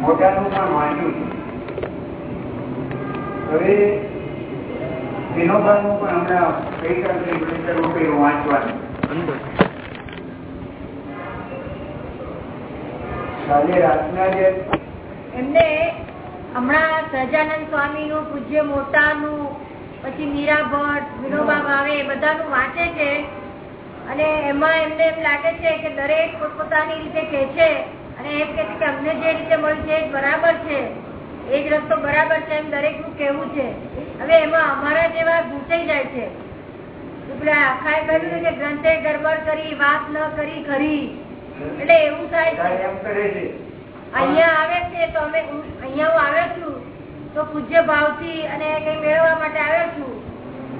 મોટાનું રાતના એમને હમણાં સહજાનંદ સ્વામી નું પૂજ્ય મોટાનું, પછી મીરા ભટ્ટ વિનોબા ભાવે, બધાનું વાંચે છે. અને એમાં એમને એમ લાગે છે કે દરેક પોતપોતાની રીતે કે છે અને એમ કે છે કે અમને જે રીતે મળ્યું છે એ બરાબર છે. એ જ રસ્તો બરાબર છે એમ દરેકનું કેવું છે. હવે એમાં અમારા જેવા ઘૂસાઈ જાય છે. આખા એ કહ્યું કે ગ્રંથે ગરબડ કરી વાત ન કરી ખરી. એટલે એવું થાય છે. અહીંયા આવે છે તો અમે અહિયાં અહીંયા હું આવ્યો છું. તો પૂજ્ય ભાવથી અને કઈ મેળવવા માટે આવ્યો છું.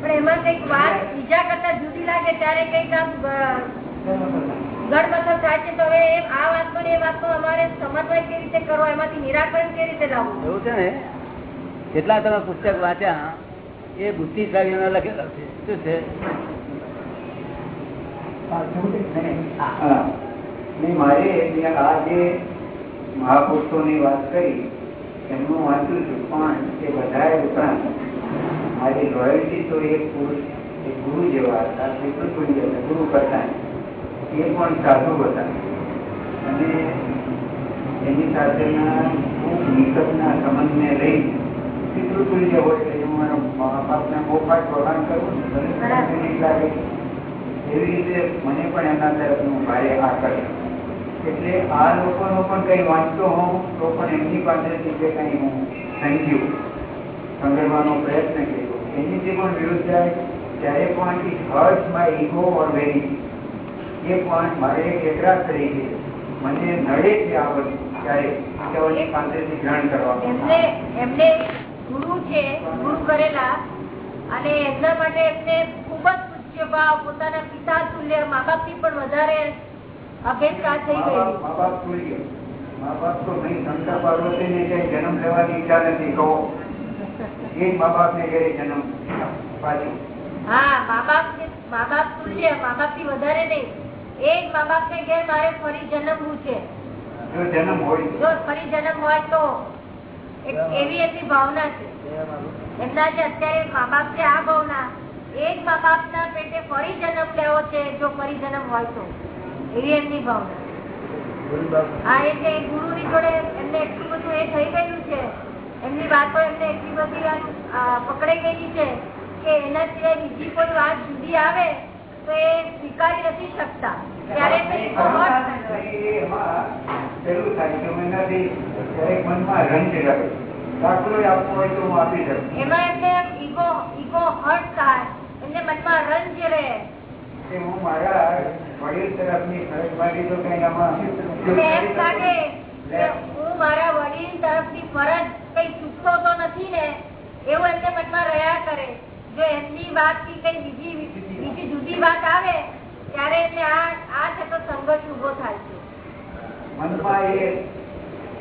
પણ એમાં કંઈક વાત બીજા કરતા જુદી લાગે ત્યારે કંઈક આમ ગડબડ થાય છે. તો હવે આ વાત પણ એ વાતનો અમારે સમન્વય કેવી રીતે કરવો એમાંથી નિરાકરણ કેવી રીતે લાવવું? એવું છે ને? જેટલા તમે પુસ્તક વાંચ્યા એ બુદ્ધિશાળીઓના લખેલા છે. શું છે? મારે આ જે મહાપુરુષોની વાત કરી એમનું વાંચું છું પણ એ વધારે ઉપરાંત મારી રોયલ્ટી તો એક પુરુષ, એક ગુરુ જેવા હતા જેવા ગુરુ કરતા એ પણ સાધુ હતા. અને એની સાથેના ખૂબ નિકટના સંબંધને લઈ પિતૃતુલ્ય હોય એટલે હું મારા મા બાપને પાઠ પ્રદાન કરું મને લાગે. એવી રીતે મને પણ એમના તરફનું ભારે આકર્ષણ. એટલે આ લોકોનો પણ કંઈ વાંચતો હોઉં, તો પણ એમની પાસેથી જે કંઈ હું થેન્ક યુ સંગ્રહવાનો પ્રયત્ન કર્યો પણ વિરુદ્ધ જાય ત્યારે પણ it hurt my ego or very એ પણ મારે એકરા કરી છે મને નડે છે આ બધું ત્યારે બીજાઓની પાસેથી ગ્રહણ કરવા એમને એમને ગુરુ છે ગુરુ કરેલા અને એમના માટે એમને ખૂબ જ પૂજ્ય ભાવ પોતાના પિતા તુલ્ય મા બાપથી પણ વધારે અભેદકાર થઈ મા મા બાપ તુલ્ય. મા બાપ તો નહીં શંકર પાર્વતી ને જન્મ લેવાની ઈચ્છા નથી કહો. એ મા બાપ ને ઘરે જન્મ પાછું હા મા બાપ મા બાપ તુલ્ય મા બાપથી વધારે નહીં. એ મા બાપ ને ઘેર મારે ફરી જન્મવું છે? જો જન્મ હોય જો ફરી જન્મ હોય તો એવી એમની ભાવના છે. એમના જે અત્યારે મા બાપ છે આ ભાવના એક મા બાપ ના પેટે ફરી જન્મ લેવો છે જો ફરી જન્મ હોય તો. એવી એમની ભાવના. હા એટલે ગુરુ ની જોડે એમને એટલું બધું એ થઈ ગયું છે એમની વાતો એમને એટલી બધી પકડાઈ ગયેલી છે કે એના સિવાય બીજી કોઈ વાત સુધી આવે તો એ સ્વીકારી નથી શકતા. ત્યારે ઈગો એમાં એમને ઈગો ઈગો હર્ટ થાય. એમને મનમાં રંજ રહે. કે હું મારા વડીલ તરફની ફરજમાંથી તો કંઈ આમાં એમ લાગે હું મારા વડીલ તરફની ફરજ કઈ ચૂકતો તો નથી ને એવું એમને મનમાં રહ્યા કરે. જો એમની વાતથી કઈ બીજી બીજી જુદી વાત આવે ત્યારે એમને આ આ છે સંઘર્ષ ઊભો થાય છે. મનમાં એ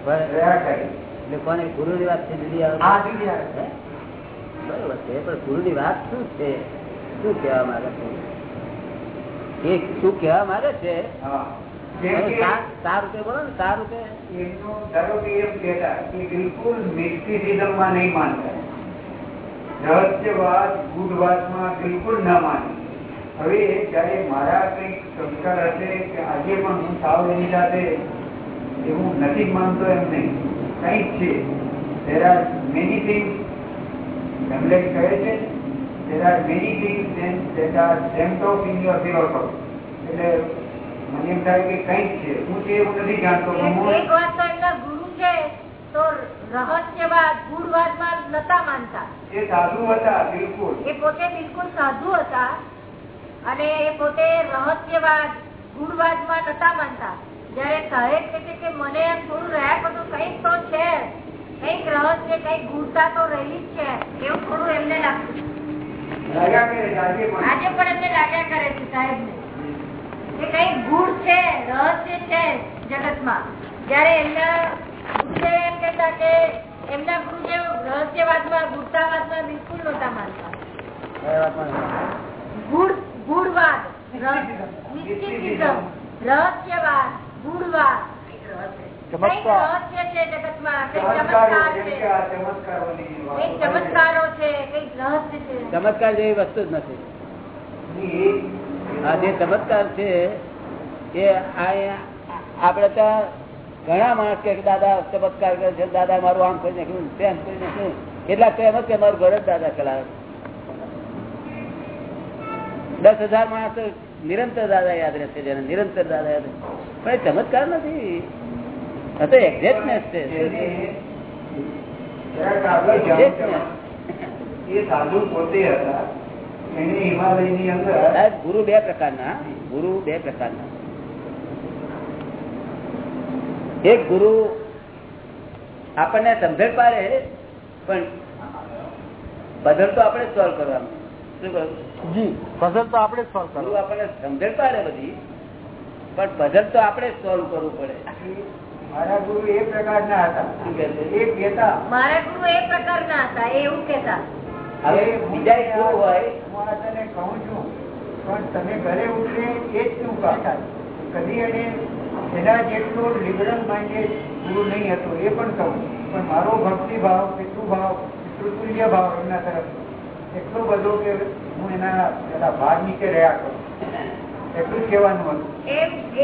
રહ્યા કરે. એટલે કોને ગુરુની વાત છે જુદી આવે? આ જુદી આવે. બરોબર છે પણ ગુરુની વાત શું છે? શું કહેવા માંગે છે? એ શું કહેવા માંગે છે? હા. જેમ હવે કે સાર- સાર રૂપે બોલો ને સાર રૂપે ધારો કે એમ કહેતા કે બિલકુલ મિસ્ટિસિઝમમાં નહીં માનતા. રહસ્યવાદ ગૂઢવાદમાં બિલકુલ ન માને. હવે જ્યારે મારા કંઈક સંસ્કાર હશે કે આજે પણ હું સાવ એની સાથે એવું નથી માનતો એમ નહીં. કંઈક છે. There are many things Hamlet કહે છે. There are many things that are dreamt of in your philosophy એટલે મને એમ થાય કે કંઈક છે. હું તે એવું નથી જાણતો એક વાત તો એમના ગુરુ છે તો રહસ્યવાદ ગૂઢવાદમાં નતા માનતા. એ સાધુ હતા બિલકુલ. એ પોતે બિલકુલ સાધુ હતા અને એ પોતે રહસ્યવાદ ગૂઢવાદમાં નતા માનતા. જયારે સાહેબ કહે છે કે મને એમ થોડું રહ્યા કરતું કંઈક તો છે કંઈક રહસ્ય કંઈક ગૂઢતા તો રહેલી જ છે એવું થોડું એમને લાગતું. આજે પણ એમને લાગ્યા કરે છે સાહેબ ને કે કઈ ગુણ છે રહસ્ય છે જગતમાં. જયારે એમના ગુરુદેવ એમ કહેતા કે એમના ગુરુદેવ રહસ્યવાદમાં ગૂઢતાવાદમાં બિલકુલ નહોતા માનતા. કઈ મિસ્ટિસિઝમ રહસ્યવાદ રહસ્ય છે જગતમાં ચમત્કારો ચમત્કાર છે. કે આ ચમત્કારોની કંઈક વાતો ચમત્કારો છે કંઈક રહસ્ય છે. ચમત્કાર જેવી વસ્તુ જ નથી. જે ચમત્કાર છે, એ આ આપડે ત્યાં ઘણા માણસ કે દાદા, ચમત્કાર કરે છે. દાદા, મારું આમ કરી નાખ્યું તેમ કરી નાખ્યું કેટલાક તો એમ જ કે મારું ઘર જ દાદા ચલાવે દસ હજાર માણસ નિરંતર દાદા યાદ રહેશે, જેને નિરંતર દાદા યાદ. પણ એ ચમત્કાર નથી. તો એક્ઝેક્ટનેસ છું. એ સાધુ પોતે હતા. ગુરુ બે પ્રકારના ગુરુ બે પ્રકારના. એક ગુરુ આપણને સમજણ પાડે પણ બદલ તો આપણે સોલ્વ કરવાનું. શું જી પઝલ તો આપણે સોલ્વ ગુરુ કરવું આપણને સમજણ પાડે બધી પણ બદલ તો આપણે સોલ્વ કરવું પડે. મારા ગુરુ એ પ્રકારના હતા. શું કહેતા. મારા ગુરુ એ પ્રકારના હતા એવું કેતા હવે બીજા એક ગુરુ હોય? હું આ તને કહું છું પણ તમે ઘરે ઉતરે એ જ તું કહા કદી એને એના જેટલો લિબરલ માઇન્ડેડ ગુરુ નહીં હતો એ પણ કહું પણ મારો ભક્તિભાવ પિતૃભાવ પિતૃતુલ્ય ભાવ એમના તરફ એટલો બધો કે હું એના એના ભાગ નીચે રહ્યા કરું. એટલું કહેવાનું હતું.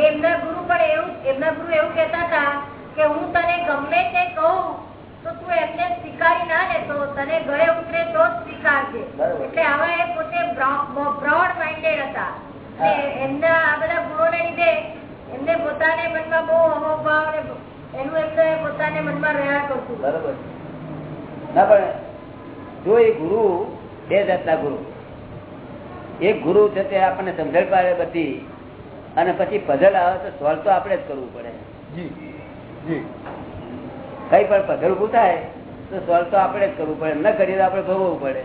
એમના ગુરુ પણ એવું એમના ગુરુ એવું કહેતા હતા કે હું તને ગમે તે કહું તો તું એમને સ્વીકારી ના લે તને ગળે ઉતરે તો જ સ્વીકારજે. એટલે આવા એ પોતે બ્રોડ માઇન્ડેડ હતા. એમના આ બધા ગુણોને લીધે એમને પોતાને મનમાં બહુ અહોભાવ ને એનું એમને પોતાને મનમાં રહ્યા કરતું. બરોબર. ના પણ જો એ ગુરુ બે જાતના ગુરુ. એક ગુરુ છે તે આપણને સમજણ પાડે બધી અને પછી પઝલ આવે તો સોલ્વ તો આપણે જ કરવું પડે. જી જી. કઈ પણ પધલ ઉભું થાય, તો સોલ્વ તો આપણે જ કરવું પડે. ન કરીએ તો આપણે ભોગવવું પડે.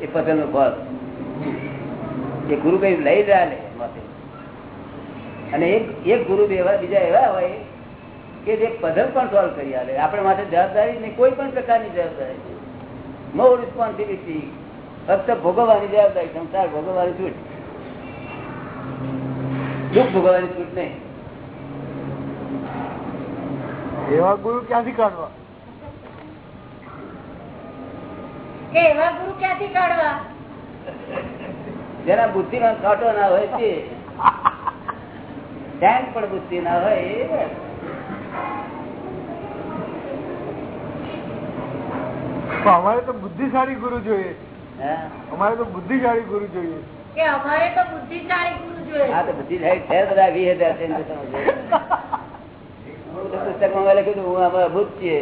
એ પધલનું ફળ. એ ગુરુ કઈ લઈ રહ્યા લે એમાંથી. અને એક એક ગુરુ એવા, બીજા એવા હોય કે જે પધલ પણ સોલ્વ કરી આલે. આપણે માટે જવાબદારી નહીં કોઈ પણ પ્રકારની જવાબદારી નો રિસ્પોન્સિબિલિટી ફક્ત ભોગવવાની જવાબદારી, સંસાર ભોગવવાની છૂટ. દુઃખ ભોગવવાની છૂટ નહીં. એવા ગુરુ ક્યાંથી કાઢવા? એવા ગુરુ ક્યાંથી કાઢવા? જેના બુદ્ધિમાં કાંટો ના હોય તે. ધ્યાન પણ બુદ્ધિ ના હોય અમારે તો બુદ્ધિશાળી ગુરુ જોઈએ. અમારે તો બુદ્ધિશાળી ગુરુ જોઈએ. કે અમારે તો બુદ્ધિશાળી ગુરુ જોઈએ. હા તો બુદ્ધિ સાહેબ છે બધા વીસ હજાર છે એમ તો સમજો. હું તો પુસ્તકમાં મેં લખ્યું હું આમાં અભૂત છીએ.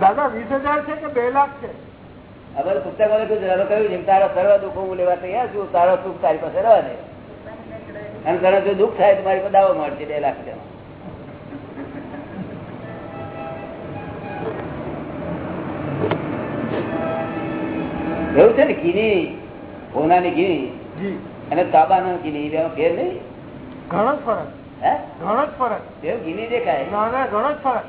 દાદા વીસ હજાર છે કે બે લાખ છે? અમારે પુસ્તકમાં લખ્યું છે, હવે કહ્યું છે તારા સર્વ દુઃખો હું લેવા તૈયાર છું તારો સુખ તારી પાસે રહેવા દે અને તને જો દુઃખ થાય તો મારી પાસે દાવો મળશે બે લાખ છે એવું છે ને ઘીની ઓના ની જી. અને તાબાના ઘીની એમાં ફેર નહીં? ઘણો ફરક ઘણો જ ફરક. એવું ઘીની દેખાય. ના ના ઘણો જ ફરક.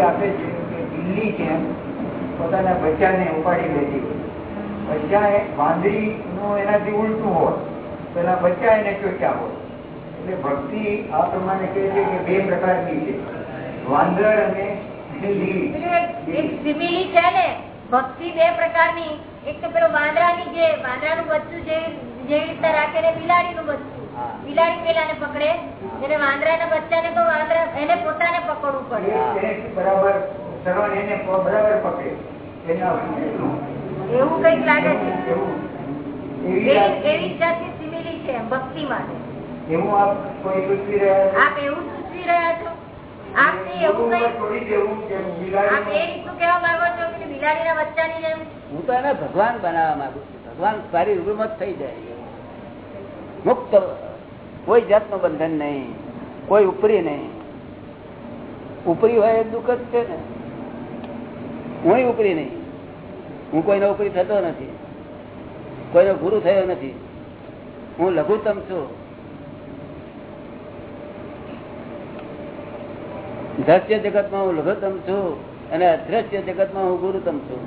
આપે છે કે દિલ્હી છે પોતાના બચ્ચાને ઉપાડી લેતી. બચ્ચા એ વાંદરીનું એનાથી ઉલટું હોય પેલા બચ્ચા એને ચોચ્યા હોય એટલે ભક્તિ આ પ્રમાણે કહે છે કે બે પ્રકારની છે. વાંદર અને એક- સિમિલી છે ને ભક્તિ બે પ્રકારની. એક તો પેલો વાંદરાની જે વાંદરાનું બચ્ચું જે જેવી રીતે રાખે ને બિલાડીનું બચ્ચું બિલાડી પેલા ને પકડે એટલે વાંદરાના બચ્ચાને તો વાંદરા એને પોતાને પકડવું પડે. બરાબર એને બરાબર પકડે. એવું કંઈક લાગે છે. એવી. જાતની સિમિલી છે ભક્તિ માટે. એવું આપ કોઈ સૂચવી રહ્યા છો? આપ એવું સૂચવી રહ્યા છો? આપ ને એવું કઈ છોડી દેવું કે આપ એ બિલાડીનું રીતનું માંગો છો કે બિલાડીના બચ્ચાની જેમ? હું તો એને ભગવાન બનાવવા માંગુ છું. ભગવાન સારી રૂમત થઈ જાય મુક્ત કોઈ જાતનું બંધન નહીં કોઈ ઉપરી નહીં. ઉપરી હોય એ દુઃખ જ છે ને. હું ઉપરી નહીં. હું કોઈનો ઉપરી થતો નથી. કોઈનો ગુરુ થયો નથી. હું લઘુત્તમ છું. દ્રશ્ય જગતમાં હું લઘુત્તમ છું અને અદ્રશ્ય જગતમાં હું ગુરુત્તમ છું.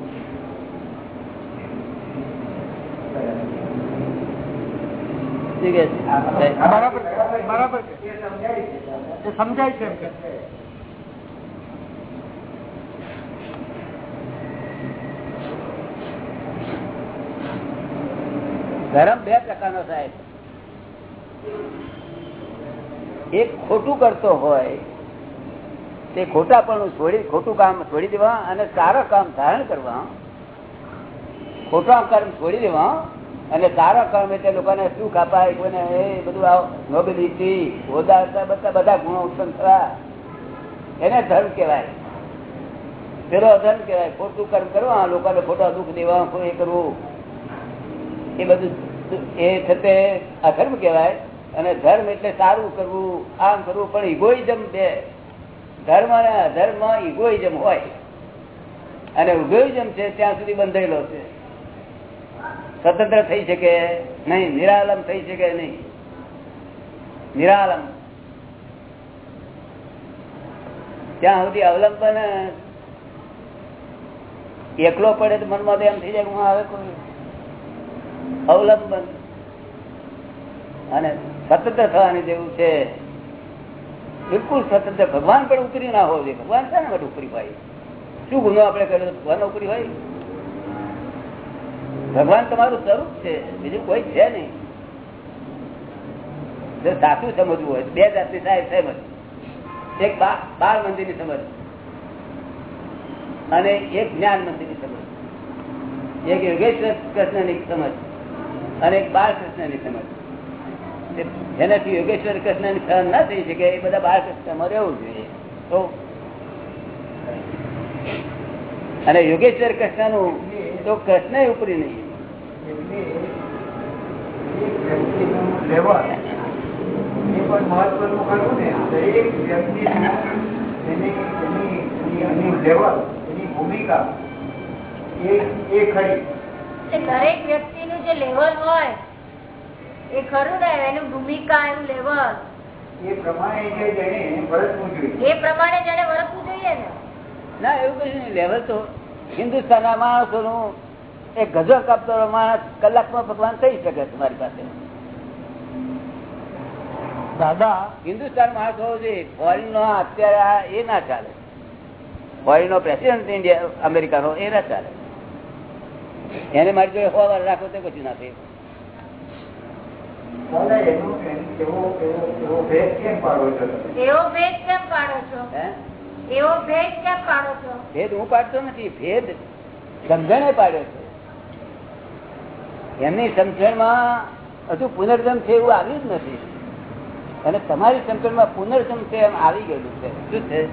ધર્મ બે પ્રકારનો સાહેબ એક ખોટું કરતો હોય તે ખોટા પણ ખોટું કામ છોડી દેવા અને સારા કામ ધારણ કરવા. ખોટા કર્મ છોડી દેવા અને સારા કર્મ એટલે લોકોને સુખ અપાય, કોઈને એ બધું નોબેલિટી હોદ્દા બધા બધા ગુણો ઉત્પન્ન થવા. એને ધર્મ કહેવાય. પેલો અધર્મ કહેવાય. ખોટું કર્મ કરવા લોકોને ખોટા દુઃખ દેવા, કોઈ કરવું. એ બધું એ થતે અધર્મ કહેવાય. અને ધર્મ એટલે સારું કરવું, આમ કરવું, પણ ઇગોઇઝમ બે ધર્મ અને અધર્મ ઇગોઇઝમ હોય અને ઉગોઇઝમ છે, ત્યાં સુધી બંધાયેલો છે. સ્વતંત્ર થઈ શકે નહીં નિરાલમ થઈ શકે નહીં. નિરાલમ ત્યાં સુધી અવલંબન એકલો પડે તો મનમાં તો એમ થઈ જાય હું આવે કોઈ. અવલંબન. અને સ્વતંત્ર થવાની જેવું છે. બિલકુલ સ્વતંત્ર ભગવાન પણ ઉતરી ના હોવો જોઈએ. ભગવાન છે માટે ઉપરી ભાઈ શું ગુનો આપણે કર્યો ભગવાન ઉપરી ભાઈ ભગવાન તમારું સ્વરૂપ છે. બીજું કોઈ છે નહીં. સાચું સમજવું હોય, બે જાતની સાહેબ સમજ એક બાળ બાળ મંદિરની સમજ અને એક જ્ઞાન મંદિરની સમજ. એક યોગેશ્વર કૃષ્ણની સમજ અને એક બાળકૃષ્ણની સમજ. જેનાથી યોગેશ્વર કૃષ્ણની સહન ના થઈ શકે, એ બધા બાળકૃષ્ણમાં રહેવું જોઈએ. તો અને યોગેશ્વર કૃષ્ણનું તો કૃષ્ણ ઉપરી નહીં. ને ભૂમિકા એ ખરી વ્યક્તિનું જે લેવલ હોય એ ખરું ને એનું ભૂમિકા એનું લેવલ. એ પ્રમાણે જે જેને વર્તવું જોઈએ. એ પ્રમાણે જેને વર્તવું જોઈએ ને. ના એવું કશું નહીં લેવલ તો હિન્દુસ્તાનના માણસોનું એક ગજો કાપતો માણસ કલાકમાં ભગવાન થઈ શકે તમારી પાસે. દાદા હિન્દુસ્તાન માણસ હોવો જોઈએ ફોરેન નો અત્યારે એ ના ચાલે. ફોરેન નો પ્રેસિડેન્ટ ઇન્ડિયા અમેરિકાનો એ ના ચાલે. એને મારી જોડે હોવા રાખો તો કશું ના થાય દાદા એનું એમ- એવો એવો એવો ભેદ કેમ પાડો છો તમે? એવો ભેદ કેમ પાડો છો? હે? એવો ભેદ કેમ પાડો છો? ભેદ હું પાડતો નથી ભેદ સમજણે પાડ્યો છે. એમની સમજણમાં હજુ પુનર્જન્મ છે એવું આવ્યું જ નથી. અને તમારી સમજણમાં પુનર્જન્મ છે એમ આવી ગયેલું છે. શું છે?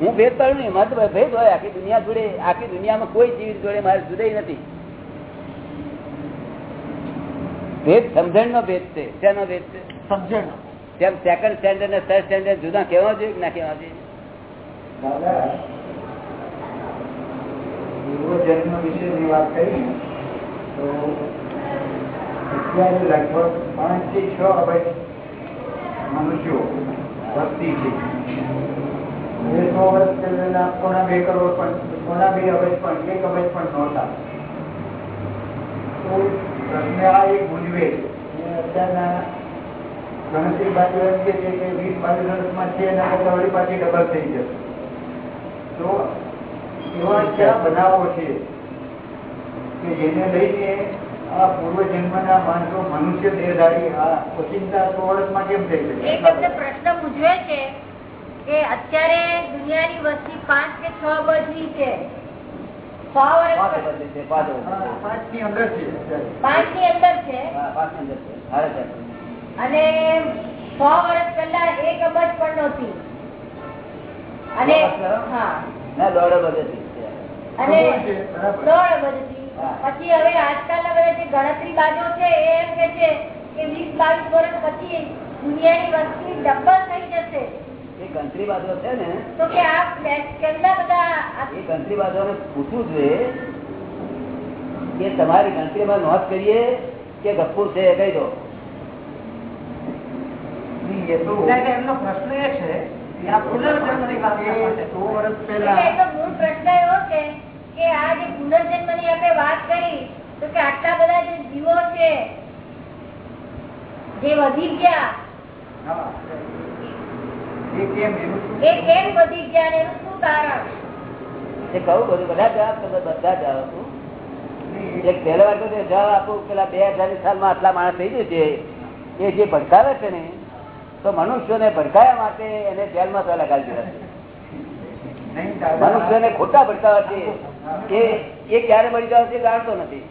હું ભેદ પાડું નહીં માત્ર ભેદ હોય આખી દુનિયા જોડે આખી દુનિયામાં કોઈ જીવ જોડે મારે જુદાઈ નથી. ભેદ સમજણ નો ભેદ છે. શેનો ભેદ છે? સમજણ તેમ સેકન્ડ સ્ટેન્ડર્ડ ને થર્ડ સ્ટેન્ડર્ડ જુદા કેવા જોઈએ કે ના કેવા જોઈએ? દાદા પૂર્વજન્મ વિશેની વાત કરી ને તો અત્યારે લગભગ પાંચથી છ અબજ મનુષ્યો વસ્તી છે. સો વર્ષ પહેલા પોણા બે કરોડ પણ કોના બે અબજ પણ એક અબજ પણ નહોતા. તો પ્રશ્ન આ એક મૂંઝવે છે. અને અત્યારના ગણતરી બાજુ એમ કે છે કે વીસ બાવીસ વર્ષમાં છે એના કરતાં વળી પાછી ડબલ થઈ જશે. તો એવા ક્યાં બનાવો છે કે જેને લઈને આ પૂર્વજન્મના માણસો મનુષ્ય દેહધારી આ ઓચિંતા સો કેમ થઈ એ શકે તમને પ્રશ્ન પૂછવે છે કે અત્યારે દુનિયાની વસ્તી પાંચ કે છ અબજની છે. પાંચની અંદર છે. ની. અને સો વર્ષ પહેલા એક અબજ પણ નહોતી અને હા. ના, દોઢ અબજ હતી. અને દોઢ અબજ હતી. પછી હવે આજકાલના બધા જે ગણતરી બાજુ છે એ એમ કે છે કે વીસ બાવીસ વર્ષ પછી દુનિયાની વસ્તી ડબલ થઈ જશે. એ ગણતરી બાજુ છે ને તો કે આ કે- કેટલા બધા આ- એ ગણતરી બાજુને પૂછવું જોઈએ કે તમારી ગણતરીમાં નોંધ કરીએ કે ગપ્પુ છે એ કહી દો નહીં એ તો એમનો પ્રશ્ન એ છે કે આ પુનર્જન્મની વાત એ કરશે. સો વર્ષ એટલે પહેલા એ તો મૂળ પ્રશ્ન એવો છે કે આ જે પુનર્જન્મની આપણે વાત કરી તો કે આટલા બધા જે જીવો છે જે વધી ગયા આટલા માણસ થઈ ગયું છે એ જે ભડકાવે છે ને તો મનુષ્યોને ભડકાયા માટે એને જેલમાં માં લગાવી દીધા મનુષ્યને ખોટા ભડકાવા છે. એ એ ક્યારે મળી જવા છે જાણતો નથી.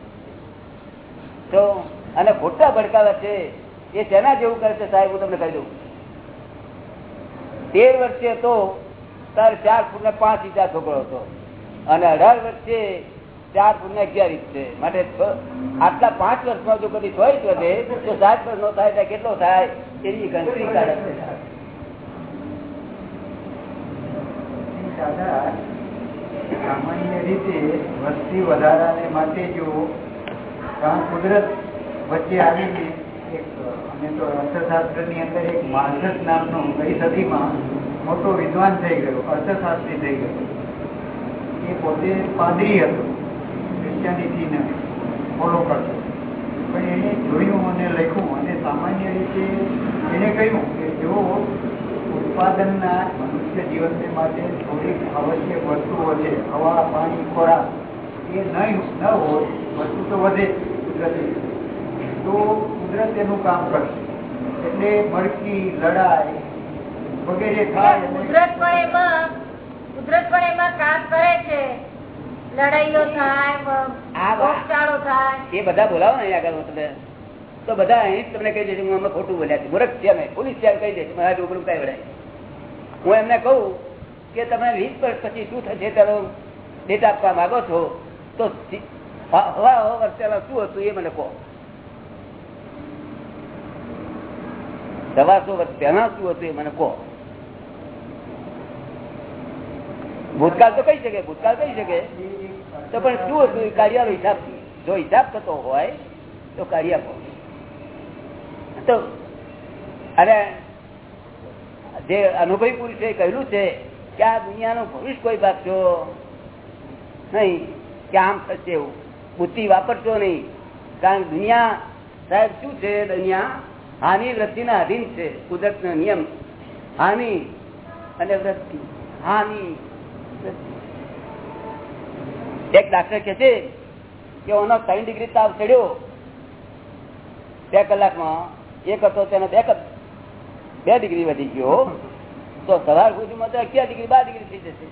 તો અને ખોટા ભડકાવે છે એ તેના જેવું કરે છે સાહેબ હું તમને કહી દઉં. તેર વર્ષે હતો ત્યારે ચાર ફૂટ ને પાંચ ઇંચા છોકરો હતો. અને અઢાર વર્ષે ચાર ફૂટ ને અગિયાર ઇંચ છે. માટે આટલા પાંચ વર્ષમાં જો કદી છ વધે, તો સાત વર્ષ નો થાય ત્યાં કેટલો થાય? એની ગણતરી કાઢે સામાન્ય રીતે વસ્તી વધારાને માટે જો કુદરત વચ્ચે આવીને એક તો અર્થશાસ્ત્રની અંદર એક માર્ગસ નામનો કઈ સદીમાં મોટો વિદ્વાન થઈ ગયો, અર્થશાસ્ત્રી થઈ ગયો. એ પોતે પાદરી હતો, ક્રિશ્ચિયાનિટીને ફોલો કરતો. પણ એને જોયું અને લખ્યું અને સામાન્ય રીતે એને કહ્યું કે જો ઉત્પાદનના મનુષ્ય જીવનને માટે થોડીક આવશ્યક વસ્તુઓ છે, હવા, પાણી, ખોરાક, એ નહીં ન હોય વસ્તુ તો વધે કુદરતી તો કુદરત એનું કામ કરશે. એટલે મરકી લડાઈ વગેરે થાય કુદરત પણ એમાં કુદરત પણ એમાં કામ કરે છે. લડાઈઓ થાય આ વાત- રોગચાળો થાય. એ બધા બોલાવો ને આગળ હું તો બધા અહીં તમને કહી દેશે હું અમે ખોટું બોલ્યા છે. મૂર્ખ છે અમે પોલીસ છે કહી દેશે મારા છોકરું કઈ વડાય હું એમને કહું કે તમે વીસ વર્ષ પછી શું થશે તેનો ડેટા આપવા માંગો છો? તો હવા વર્ષેલા શું હતું એ મને કહો. સવાસો શું તેના શું હતું એ મને કહો. ભૂતકાળ તો કહી શકે, ભૂતકાળ કહી શકે. તો પણ શું હતું? કાર્યનો હિસાબ, જો હિસાબ થતો હોય, તો કાર્ય આપો. તો, અને જે અનુભવી પુરુષે કહ્યું છે કે આ દુનિયાનો ભવિષ્ય કોઈ ભાગશો નહીં. કે આમ થશે એવું. બુદ્ધિ વાપરશો નહીં. કારણ દુનિયા સાહેબ શું છે? દુનિયા હાનિ વૃદ્ધિના અધીન છે, કુદરતનો નિયમ. હાનિ અને વૃત્તિ હાનિ એક ડાક્ટર કે છે કે ઓનો ત્રણ ડિગ્રી તાવ ચડ્યો. બે કલાકમાં એક હતો તેનો બે બે ડિગ્રી વધી ગયો. તો સવાર સુધીમાં તો અગિયાર ડિગ્રી બાર ડિગ્રી થઈ જશે.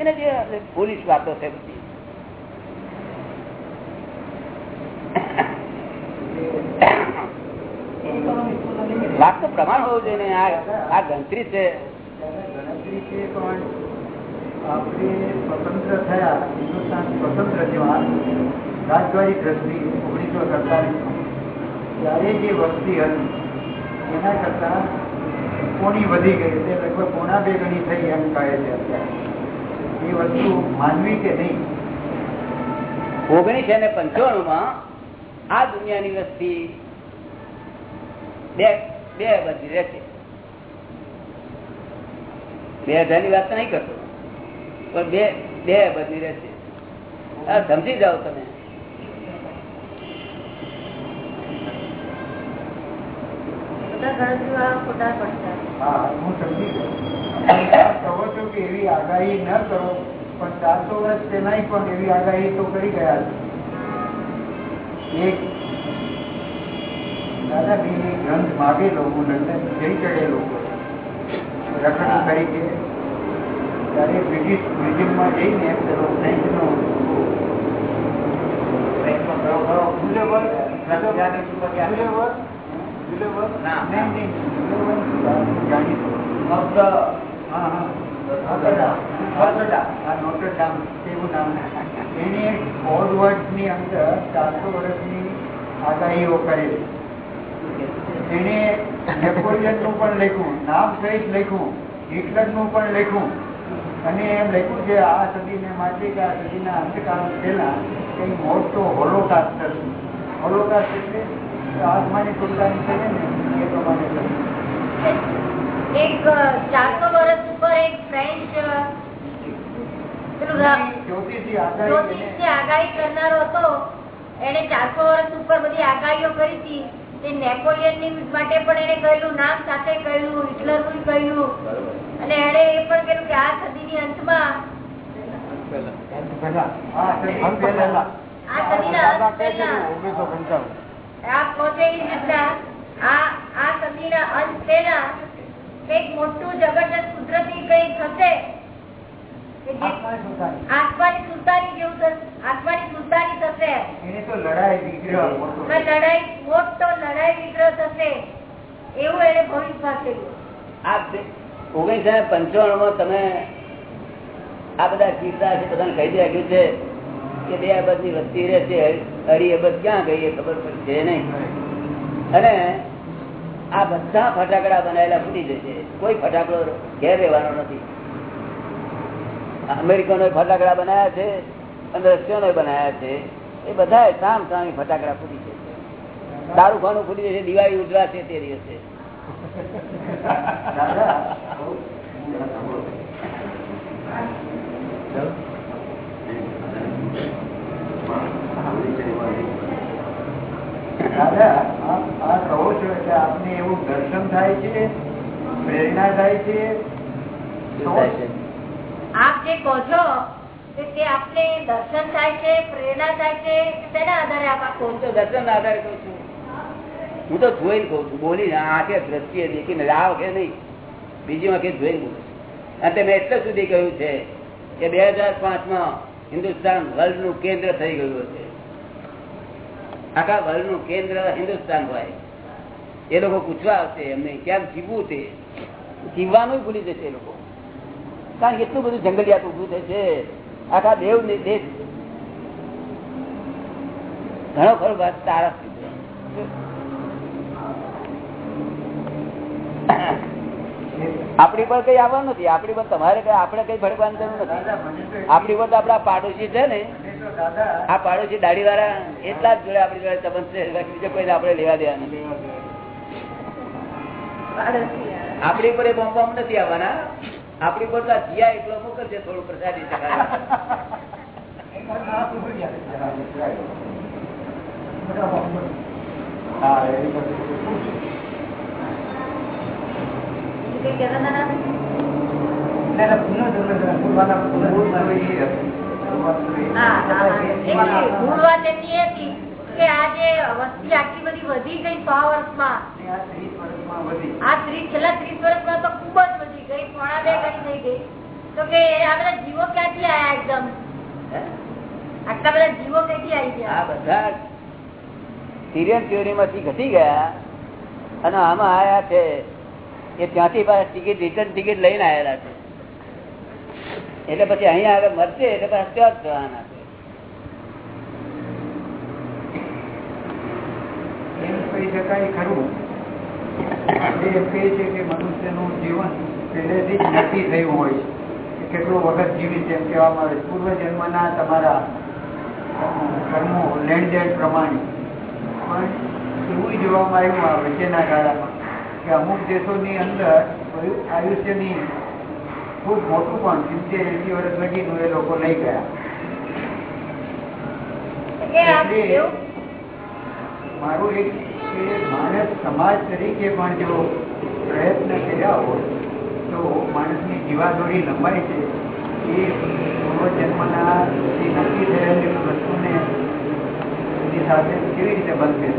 એને જે પોલીસ વાતો છે બધી. પ્રમાણ હોવું જોઈએ આ ગણતરી છે. ગણતરી છે પણ આપણે સ્વતંત્ર થયા હિન્દુસ્તાન સ્વતંત્ર થયો. રાજદ્વારી દ્રષ્ટિ ઓગણીસો સત્તાવીસમાં. ત્યારે જે વસ્તી હતી એના કરતા કોની વધી ગઈ લગભગ પોણા બે ગણી થઈ એમ કહે છે અત્યારે. એ વસ્તુ માનવી કે નહીં? ઓગણીસો ને પંચાણું માં આ દુનિયાની વસ્તી બે બે બધી રહેશે બે હજારની વાત નહીં કરતો. પણ બે બે બધી રહેશે આ સમજી જાઓ તમે. એવી આગાહી ન કરો પણ ચારસો વર્ષ પહેલા પણ એવી આગાહી તો કરી ગયા છે. એક દાદા ગ્રંથ માગેલો હું લંડન જઈ ચડેલો રખડું તરીકે ત્યારે બ્રિટિશ મ્યુઝિયમમાં જઈને પેલો ફ્રેન્ચનો એને કોડ વર્ડની અંદર ચારસો વર્ષની આગાહીઓ કરેલી. એને નેપોલિયનનું પણ લખ્યું નામ સહિત લખ્યું હિટલરનું પણ લખ્યું. અને એમ લખ્યું છે આ સદીને માટે કે આ સદીના અંતકાળ પહેલા કઈ મોટો હોલોકાસ્ટ થશે. હોલોકાસ્ટ એટલે આત્માની ટુકડાની છે ને એ પ્રમાણે એક ચારસો વર્ષ ઉપર એક ફ્રેન્ચ જ્યોતિષી આગાહી કરનારો હતો. એને ચારસો વર્ષ ઉપર બધી આગાહીઓ કરી હતી. તે નેપોલિયન માટે પણ એને કહેલું નામ સાથે કહ્યું હિટલરનું કહ્યું અને એને એ પણ કહ્યું કે આ સદીની અંતમાં સદી અંત પહેલા. આ ને, આ આ આ અંત કંઈક મોટું જબરદસ્ત કુદરતી કઈ થશે. આત્માની સુલતાની જેવું થશે. આત્માની સુલતાની થશે. એની તો લડાઈ વિગ્રહમાં લડાઈ મોટો લડાઈ વિગ્રહ થશે. એવું એને ભવિષ્ય કર્યું આ ઓગણીસો પંચાવનમાં તમે આ બધા કિસ્સા છે બધાને કહી રાખ્યું છે કે બે અબજની વસ્તી રહેશે અઢી અબજ ક્યાં ગઈ એ ખબર પડશે નહીં. અને આ બધા ફટાકડા બનાવેલા ફૂટી જશે. કોઈ ફટાકડો ઘેર રહેવાનો નથી. અમેરિકનો ફટાકડા બનાવ્યા છે અને રશિયનો બનાવ્યા છે. એ બધા સામ સામી ફટાકડા ફૂટી છે. દારૂ ખાનું ફૂટી જશે દિવાળી ઉજવાશે તે દિવસે. દાદા દાદા આ કહો છો કે આપને એવું દર્શન થાય છે પ્રેરણા થાય છે? આપ જે કહો છો તે આપને દર્શન થાય છે, પ્રેરણા થાય છે તેના આધારે આપ કહો છો? દર્શન આધારે કહું છું. હું તો જોઈને કહું છું બોલી આંખે દ્રષ્ટિએ દેખીને લાવ કે નહીં, બીજી વખતે જોઈને બોલું છું. અને મેં એટલે સુધી કહ્યું છે કે બે હજાર પાંચમાં હિન્દુસ્તાન વર્લ્ડનું કેન્દ્ર થઈ ગયું છે આખા વર્લ્ડનું કેન્દ્ર હિન્દુસ્તાન હોય. એ લોકો પૂછવા આવશે એમને કેમ જીવવું તે? જીવવાનું ભૂલી જશે એ લોકો. કારણ કે એટલું બધું જંગલિયાત ઉભું થશે આખા દેવ ને દેશ ઘણો ખરો વાત તારા આપણી પર કઈ આવવાનું નથી. આપણી પર તમારે કઈ આપણે કઈ ભડકવાની જરૂર નથી. આપણી પર તો આપડા પાડોશી છે ને. આ પાડોશી દાઢી વાળા એટલા જ જોડે આપણી જોડે સંબંધ છે. બીજો કોઈ આપણે લેવા દેવા નથી. આપણી પર એ બોમ્બ નથી આવવાના. આપણી પર જીયા એટલો મોકલશે થોડું પ્રસાદી આટલી બધી વધી ગઈ સો વર્ષમાં. આ ત્રીસ વર્ષમાં વધી. આ ત્રીસ છેલ્લા ત્રીસ વર્ષમાં તો ખૂબ જ પોણા બે ગણી થઈ ગઈ. તો કે આ બધા જીવો ક્યાંથી આયા એકદમ? આટલા બધા જીવો ક્યાંથી આવી આ બધા સિરિયન થિયોરી માંથી ઘટી ગયા અને આમાં આયા છે એ ત્યાંથી પાછા ટિકિટ રિટર્ન ટિકિટ લઈને આવેલા છે. એટલે પછી અહીંયા આગળ મરશે એટલે પાછા ત્યાં જ જવાના છે. કહી શકાય ખરું. એ કહે છે કે મનુષ્યનું જીવન પહેલેથી જ નક્કી થયું હોય કે કેટલો વખત જીવી તેમ કહેવામાં આવે પૂર્વ પૂર્વજન્મના તમારા કર્મો લેણ દેણ પ્રમાણે. પણ એવું જોવામાં આવ્યું આ વચ્ચેના ગાળામાં કે અમુક દેશોની અંદર આયુષ્યની ખૂબ મોટું પણ સિત્તેર એસી વર્ષ લગીનું એ લોકો લઈ ગયા. મારું એક કે માણસ સમાજ તરીકે પણ જો પ્રયત્ન કર્યા હોય માણસની જીવાદોરી લંબાઈ છે. એ પૂર્વજન્મના જે નક્કી થયેલી વસ્તુને એની સાથે કેવી રીતે બંધ છે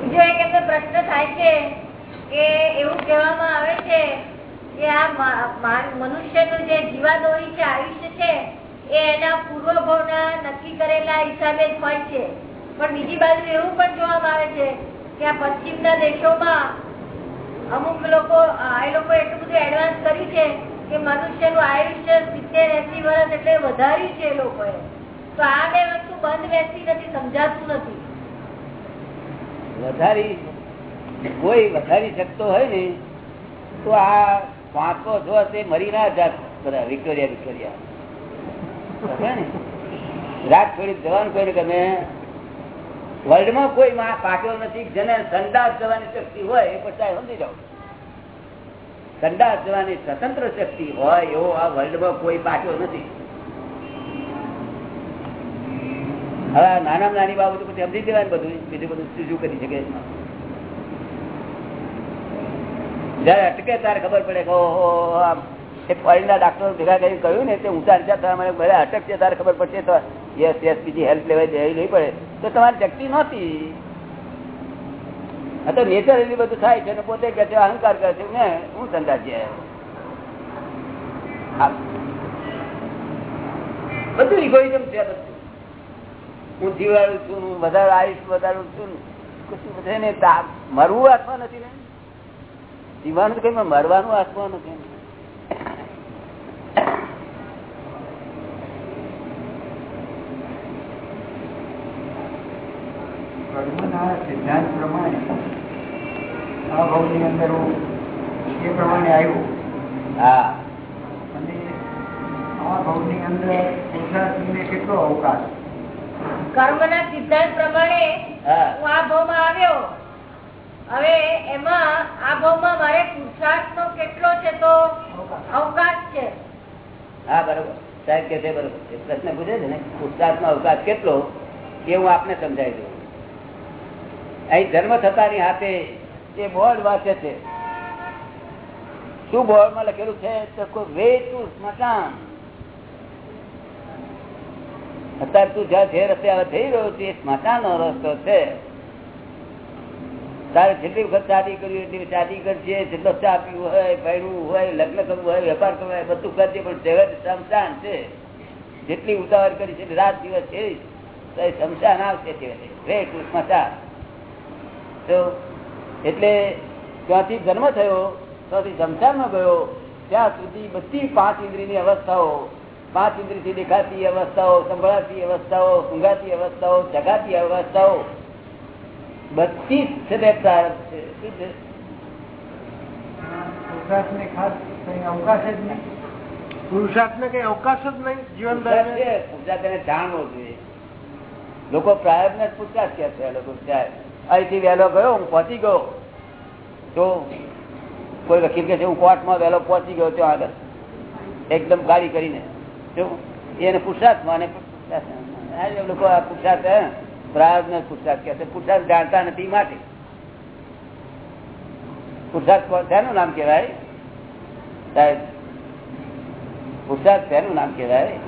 બીજો એક એમને પ્રશ્ન થાય છે કે એવું કહેવામાં આવે છે કે આ મનુષ્યનું જે જીવાદોરી છે, આયુષ્ય છે, એ એના પૂર્વભાવના નક્કી કરેલા હિસાબે જ હોય છે. પણ બીજી બાજુ એવું પણ જોવામાં આવે છે કે આ પશ્ચિમના દેશોમાં અમુક લોકો આ લોકો એટલું બધું એડવાન્સ કર્યું છે કે મનુષ્યનું આયુષ્ય સિત્તેર, એસી વર્ષ એટલે વધાર્યું છે લોકોએ. તો આ બે વસ્તુ બંધ બેસતી નથી સમજાતું નથી. વધારી, કોઈ વધારી શકતો હોય ને, તો આ પાંચસો છો તે મરી ના જાત બધા, વિક્ટોરિયા વિક્ટોરિયા. ને? રાત છોડી જવાનું કોઈને ગમે વર્લ્ડમાં કોઈ માં પાક્યો નથી, જેને સંદાસ જવાની શક્તિ હોય એ પછી સમજી જાઓ. સંદાસ જવાની સ્વતંત્ર શક્તિ હોય એવો આ વર્લ્ડમાં કોઈ પાક્યો નથી. હવે નાના નાની બાબતો પછી સમજી દેવાય બધું. બીજું બધું શું કરી શકે જયારે અટકે ત્યારે ખબર પડે કે આમ એ ફોરેનના ડાક્ટરો ભેગા કરી કહ્યું ને, તે ઊંચા નીચા થવા મને બધા અટકશે ત્યારે ખબર પડશે તો યસ યસ બીજી હેલ્પ લેવાય જઈ નહીં પડે. તો તમારી શક્તિ નહોતી. તો એટલી બધું થાય છે પોતે કે છે, અહંકાર કરે છે. ને હું ધંધા છે બધું ઇગોઇઝમ છે હું જીવાડું છું, હું વધારે આયુષ વધારું છું કશું મરવું આત્મા નથી ને? જીવાનું કઈ મરવાનું આત્મા નથી સિદ્ધાંત પ્રમાણે આ ભાવની અંદર હું એ પ્રમાણે આવ્યો. હા. અને આ ભાવની અંદર પુરુષાર્થને કેટલો અવકાશ. કર્મના સિદ્ધાંત પ્રમાણે હું. આ ભાવમાં આવ્યો. હવે એમાં આ ભાવમાં મારે પુરુષાર્થ નો કેટલો છે તો અવકાશ. છે. હા બરોબર. સાહેબ કે છે બરોબર. પ્રશ્ન પૂછે છે ને પુરુષાર્થ નો અવકાશ કેટલો? એ હું આપને સમજાવી દઉં. અહીં જન્મ થતાની હાથે એ બોર્ડ વાંચે છે, શું બોર્ડમાં લખેલું છે? વે ટુ સ્મશાન. અત્યારે તું જ્યાં જે રસ્તે આવે થઈ રહ્યો છે, એ સ્મશાનનો રસ્તો છે. તારે જેટલી વખત શાદી કરવી એટલી શાદી કરજે. જેટલો ચા પીવું હોય પહેરવું હોય, લગ્ન કરવું હોય, વેપાર કરવો હોય, બધું કરજે, પણ જગત શમશાન છે. જેટલી ઉતાવળ કરી છે રાત દિવસ છે શમશાન આવશે તે સ્મશાન? એટલે ત્યાંથી જન્મ થયો ત્યાંથી શમશાનમાં ગયો ત્યાં સુધી બધી પાંચ ઇન્દ્રિયની અવસ્થાઓ પાંચ ઇન્દ્રિયથી દેખાતી અવસ્થાઓ સંભળાતી અવસ્થાઓ ઊંઘાતી અવસ્થાઓ જગાતી અવસ્થાઓ બધી જ છે શું પુરુષાર્થ ને કઈ અવકાશ જ નહીં. જીવન પુરુષાર્થ છે, પુરુષાર્થ એને જાણવો જોઈએ. લોકો પ્રાયોગ ને જ કે છે લોકો સાહેબ. અહીંથી વહેલો ગયો હું પહોંચી ગયો. તો કોઈ વકીલ કે છે હું કોર્ટમાં વહેલો પહોંચી ગયો ત્યાં આગળ. એકદમ ગાડી કરીને. જો એને પુરુષાર્થ માને લોકો આ પુરસાદ હે, પ્રારબ્ધ ને પુરસાદ કહે છે. પુરસાદ જાણતા નથી માટે. પુરસાદ શેનું નામ કહેવાય? સાહેબ પુરસાદ શેનું નામ કહેવાય?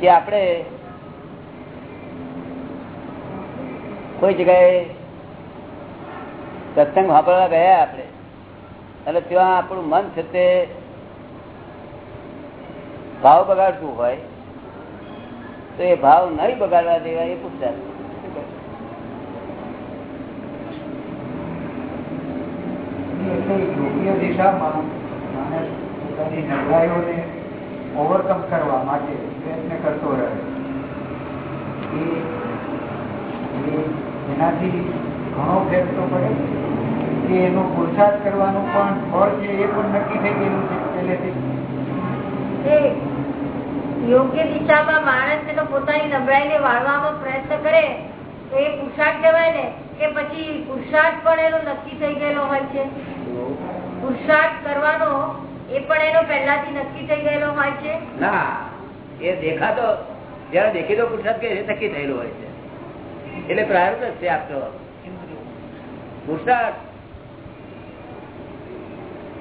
કે આપણે કોઈ જગ્યાએ સત્સંગ વાપરવા ગયા આપણે, અને ત્યાં આપણું મન છે તે ભાવ બગાડતું હોય, તો એ ભાવ નહીં બગાડવા દેવા એ એટલે નબળાઈઓને ઓવરકમ કરવા માટે પ્રયત્ન કરતો રહે. એનાથી ઘણો ફેર તો પડે. કે એનો પુરુષાર્થ કરવાનું પણ ફળ છે એ પણ નક્કી થઈ ગયેલું છે પહેલેથી યોગ્ય દિશામાં માણસ એનો પોતાની નબળાઈને વાળવાનો પ્રયત્ન કરે તો એ પુરુષાર્થ કહેવાય ને કે પછી પુરુષાર્થ પણ એનો નક્કી થઈ ગયેલો હોય છે. પુરુષાર્થ કરવાનો એ પણ એનો પહેલાથી નક્કી થઈ ગયેલો હોય છે. ના એ દેખાતો જયારે દેખીતો પુરુષાર્થ કે એ નક્કી થયેલો હોય છે. એટલે પ્રારંભ છે આપતો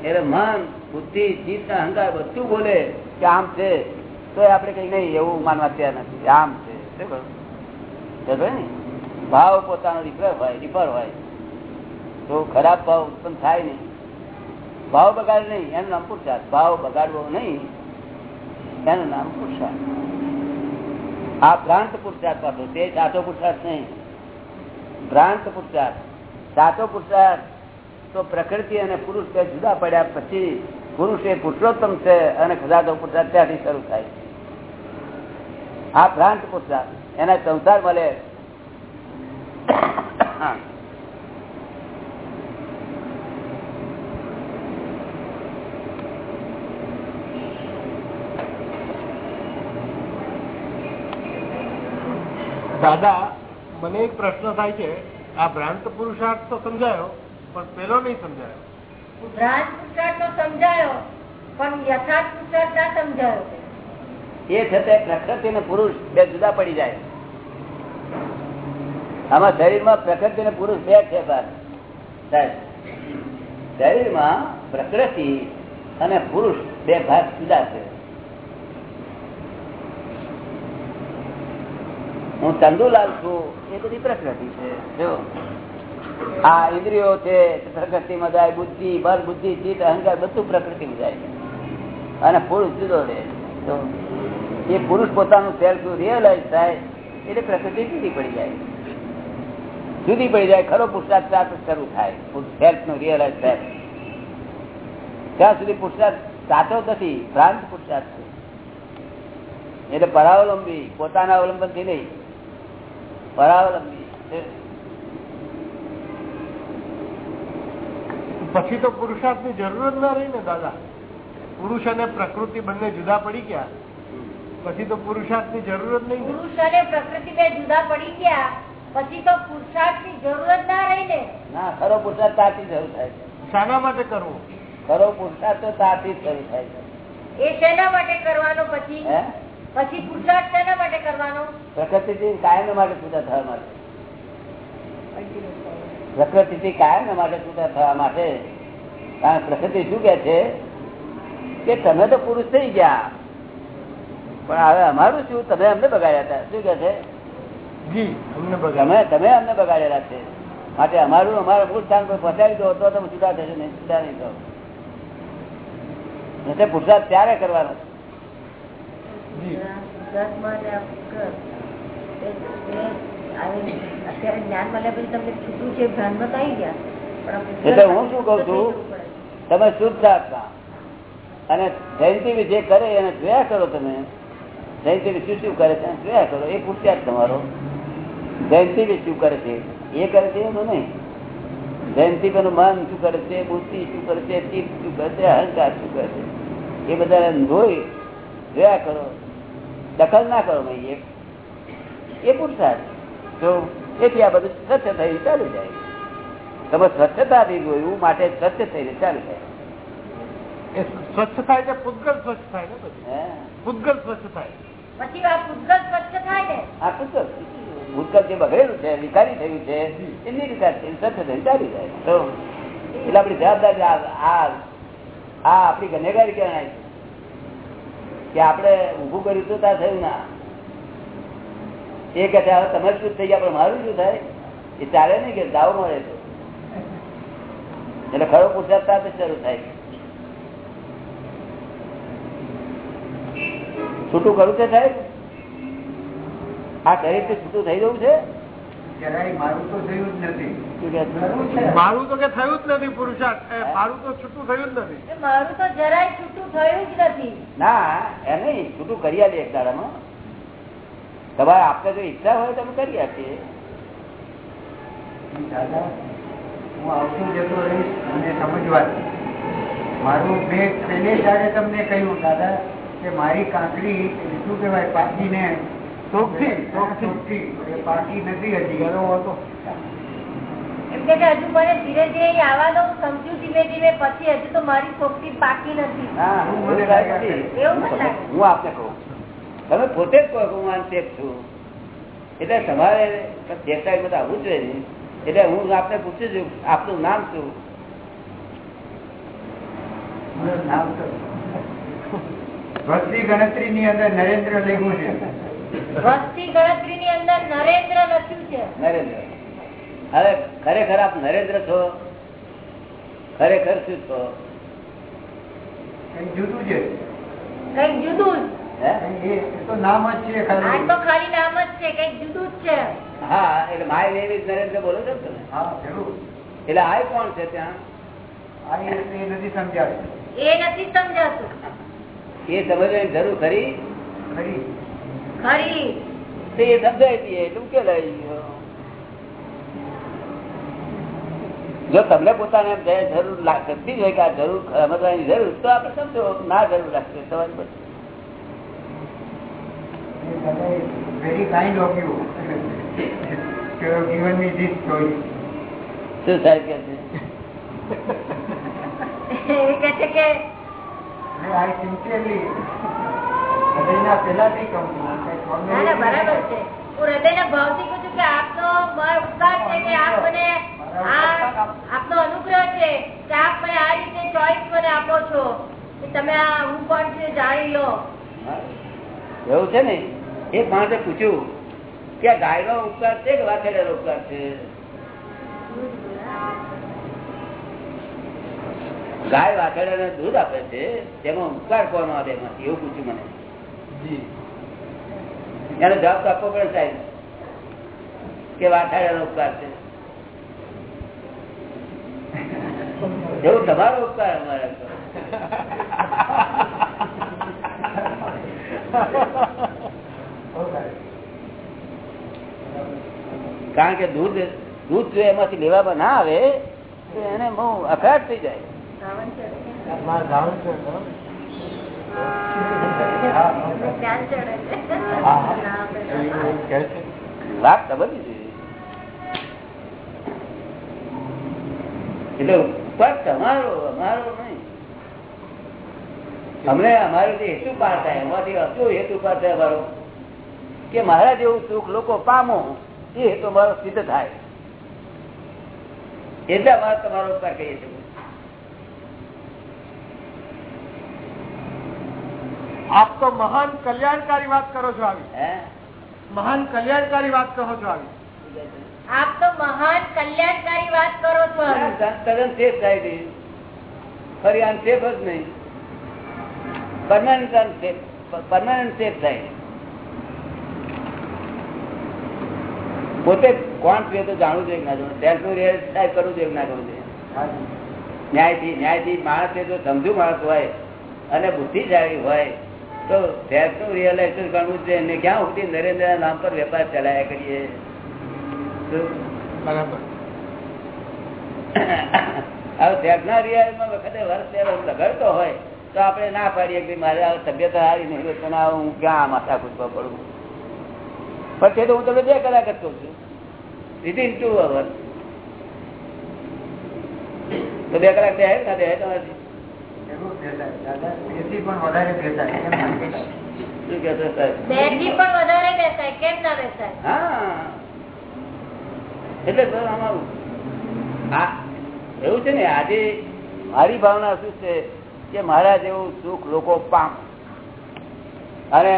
એટલે મન, બુદ્ધિ, ચિત્ત, અહંકાર બધું બોલે કે આમ છે. તો આપણે કઈ નહીં, એવું માનવા ત્યાં નથી. આમ છે. ભાવ પોતાનો રિફર હોય રિફર હોય. તો ખરાબ ભાવ ઉત્પન્ન થાય નહીં. ભાવ બગાડ નહીં. એનું નામ પુરુષાર્થ. ભાવ બગાડવો નહીં. એનું નામ પુરુષાર્થ. આ ભ્રાંત પુરુષાર્થ વાપરો તે સાચો પુરુષાર્થ નહીં. ભ્રાંત પુરુષાર્થ. સાચો પુરુષાર્થ તો પ્રકૃતિ અને પુરુષ બે જુદા પડ્યા પછી પુરુષ એ પુરુષોત્તમ છે અને ખજાતો પુરુષાર્થ ત્યાંથી શરૂ થાય આ ભ્રાંત પુરુષાર્થ, એના સંસાર મળે દાદા મને એક પ્રશ્ન થાય છે. આ ભ્રાંત પુરુષાર્થ તો સમજાયો પણ પેલો નહીં સમજાયો. ભ્રાંત પુરુષાર્થ તો સમજાયો પણ યથાર્થ પુરુષાર્થ ના સમજાયો. એ છતાં પ્રકૃતિ ને પુરુષ બે જુદા પડી જાય. આમાં શરીરમાં પ્રકૃતિ ને પુરુષ બે છે શરીરમાં પ્રકૃતિ અને પુરુષ બે ભાગ જુદા છે. હું ચંદુલાલ છું. એ બધી પ્રકૃતિ છે. આ ઇન્દ્રિયો છે પ્રકૃતિમાં જાય બુદ્ધિ, બળ, બુદ્ધિ, ચિત્ત, અહંકાર, બધું પ્રકૃતિમાં જાય અને પુરુષ જુદો રહે તો એ પુરુષ પોતાનું સેલ્ફ રિયલાઇઝ થાય, એટલે પ્રકૃતિ જુદી પડી જાય. જુદી પડી જાય, ખરો પુરુષાર્થ શરૂ થાય. સેલ્ફનું રિયલાઇઝ થાય. ત્યાં સુધી પુરુષાર્થ સાચો નથી, ભ્રાંત પુરુષાર્થ છે. એટલે પરાવલંબી, પોતાના અવલંબનથી નહીં. પરાવલંબી પછી તો પુરુષાર્થની જરૂર જ ના રહી ને દાદા. પુરુષ અને પ્રકૃતિ બંને જુદા પડી ગયા. પછી તો પુરુષાર્થની જરૂર જ નહીં પુરુષ અને પ્રકૃતિ બે જુદા પડી ગયા. પછી તો પુરુષાર્થની જરૂર જ ના રહી ને? ના ખરો પુરુષાર્થ તાથી જરૂર થાય છે. શાના માટે કરવું? ખરો પુરુષાર્થ તો તાથી જ શરૂ થાય છે. એ શેના માટે કરવાનો પછી? હે? પછી પુરુષાર્થ શેના માટે કરવાનો? પ્રકૃતિથી કાયમ માટે પૂજા થવા માટે. પ્રકૃતિથી કાયમ માટે પૂજા થવા માટે. કારણ પ્રકૃતિ શું કે છે? કે તમે તો પુરુષ થઈ ગયા. પણ હવે અમારું શું? તમે અમને બગાડ્યા હતા. શું કે છે? જી અમને તમે તમે અમને બગાડેલા છે. માટે અમારું અમારા મૂળ સ્થાન પર પહોંચાડી દો તો તમે છૂટા થશે નહીં. છૂટા નહીં તો એટલે પુરુષાર્થ ત્યારે કરવાનો? જી ગુજરાતમાં ને આ કર. એ- એ આવી અત્યારે જ્ઞાન મળ્યા પછી તમને છૂટું છે ભ્રાંતમાં આવી ગયા. પણ આ ગુજરાત એટલે હું શું કઉ છું? તમે શુદ્ધ આત્મા. અને જયંતિ જે કરે એને જોયા કરો તમે. જયંતિ શું શું કરે છે? જોયા કરો. એ પૂછ્યા તમારો. જયંતિ શું કરે છે? એ કરે છે એનું નહીં. જયંતિ પેલું મન શું કરે છે? બુદ્ધિ શું કરે છે? ચિત્ત શું કરે છે? અહંકાર શું કરે છે? એ બધા જોઈ જોયા કરો. દખલ ના કરો ભાઈ એ પુરુષાર્થ જો એથી આ બધું સ્વચ્છ થઈ ચાલુ જાય તમે સ્વચ્છતાથી જોયું માટે સ્વચ્છ થઈને ચાલુ જાય સ્વચ્છ થાય છે પૂતગલ સ્વચ્છ થાય ને પૂતગલ સ્વચ્છ થાય. પછી આ પૂતગલ સ્વચ્છ થાય ને? આ પુસ્તક ભૂતકાળ જે બગડેલું છે વિકારી થયું છે એ નિર્વિકાર છે સ્વચ્છ થઈને ચાલી જાય તો એટલે આપણી જવાબદારી આ આપણી ગનેગારી કહેવાય. કે આપણે ઊભું કર્યું તો ત્યાં થયું ના. એ કહે છે તમે શું થઈ ગયા મારું શું થાય? એ ચાલે નહીં કે દાવ મળે તો. એટલે ખરો પુરસાદ સાથે શરૂ થાય. છૂટું કરું છે સાહેબ? આ શરીરથી છૂટું થઈ જવું છે? મારું તો કે થયું જ નથી પુરુષાર્થ. મારું તો છૂટું થયું જ નથી. મારું તો જરાય છૂટું થયું જ નથી. ના એ નહીં છૂટું કરી આપીએ એક દાડામાં. તમારે આપણે જો ઈચ્છા હોય તો અમે કરી આપીએ. દાદા હું આવતું જતો રહીશ મને સમજવાથી મારું મેં ત્યારે તમને કહ્યું દાદા કે મારી કાંકડી શું કહેવાય પાકીને પાકી નથી હજી. હતો એમ કે હજુ મને ધીરે ધીરે અહીં હું સમજુ ધીમે ધીમે પછી હજુ તો મારી શોખથી નથી. આપને કહું. તમે પોતે જ કહો હું છું. એટલે તમારે ચેતાઈ બધા આવવું જોઈએ. ને એટલે હું આપને પૂછું છું આપનું નામ શું? મારું નામ ભક્તિ ગણતરી ની અંદર નરેન્દ્ર લેવું છે. વસ્તી ગણતરીની અંદર નરેન્દ્ર લખ્યું છે. નરેન્દ્ર. હવે ખરેખર આપ નરેન્દ્ર છો? ખરેખર શું છો? જુદું છે? કંઈક જુદું એ તો નામ જ છે આ ખાલી તો ખાલી નામ જ છે કંઈક જુદું જ છે. હા એટલે માય નેમ નરેન્દ્ર બોલો છો ને તમે? હા જરૂર. એટલે આ કોણ છે ત્યાં? આ એ એ નથી સમજાતું. એ નથી સમજાતું. એ સમજવાની જરૂર ખરી? ખરી. ખરી તો સમજાય દઈએ એટલે ઉકેલાઈ ગયો. જો તમને પોતાને એમ જરૂર લાગતી જ હોય કે આ જરૂર સમજવાની જરૂર તો આપણે સમજો ના જરૂર લાગશે સમજ પછી very kind of you you have given me this choice શું સાહેબ કે છે એ કે છે કે આઈ સિન્સિયરલી હૃદયના પહેલાથી કહું છું ના ના બરાબર છે. હું હૃદયના ભાવથી કહું છું કે આપનો ઉપકાર છે કે આપ મને આપનો અનુગ્રહ છે કે આપ મને આ રીતે ચોઈસ મને આપો છો. કે તમે આ હું કોણ છું જાણી લો. એવું છે ને? એક માણસે પૂછ્યું કે આ ગાયનો ઉપકાર છે કે વાછરડાનો ઉપકાર છે? ગાય વાછરડાને દૂધ આપે છે તેમાં ઉપકાર કોનો આપે એમાંથી? એવું પૂછ્યું મને. એનો જવાબ તો આપવો પડે સાહેબ. કે વાછરડાનો ઉપકાર છે. એવું તમારો ઉપકાર અમારા કારણ કે દૂધ દૂધ જો એમાંથી લેવામાં ના આવે તો એને બહુ અખાટ થઈ જાય. અમારો નહીં અમને અમારો જે હેતુ પાર એમાંથી શું હેતુ પાર થાય કે મારા જેવું સુખ લોકો પામો એ હેતુ અમારો સિદ્ધ થાય એટલે અમારે તમારો ઉપકાર કહીએ છીએ. આપ તો મહાન કલ્યાણકારી વાત કરો છો આવી. મહાન કલ્યાણકારી વાત કહો છો આવી. આપ તો મહાન કલ્યાણકારી વાત કરો છો તદ્દન સેફ થાય છે ફરી આમ સેફ જ નહીં. પરમાનન્ટ પરમાનન્ટ સેફ થાય પોતે કોણ છે તો જાણવું જોઈએ ના જાણવું નું રિયલાઇઝ કરવું જોઈએ ના કરવું જોઈએ ન્યાયથી ન્યાયથી માણસ છે જો સમજુ માણસ હોય અને બુદ્ધિશાળી હોય. તો ફેર તો રિયલાઇઝ કરવું છે? ને ક્યાં સુધી નરેન્દ્ર નામ પર વેપાર ચલાયા કરીએ? બરાબર. હવે સેલ્ફના રિયાઝમાં વખતે વર્ષ બે વર્ષ લગાડતો હોય તો આપણે ના પાડીએ કે મારે આ તબિયત સારી નહીં તો ના હું ક્યાં માથા કૂદવા પડું? પણ તે તો હું તમને બે કલાક જ કહું છું. વિધિન ટુ અવર તો બે કલાક બે ના બે તમારી એવું બેસાય. દાદા, બેસી પણ વધારે બેસાય. કેમ ના બેસાય? શું કહેતો સાહેબ? બેથી પણ વધારે બેસાય કેમ ના બેસાય હા. એટલે સર આમાં આ એવું છે ને આજે મારી ભાવના શું છે કે મારા જેવું સુખ લોકો પામ. અને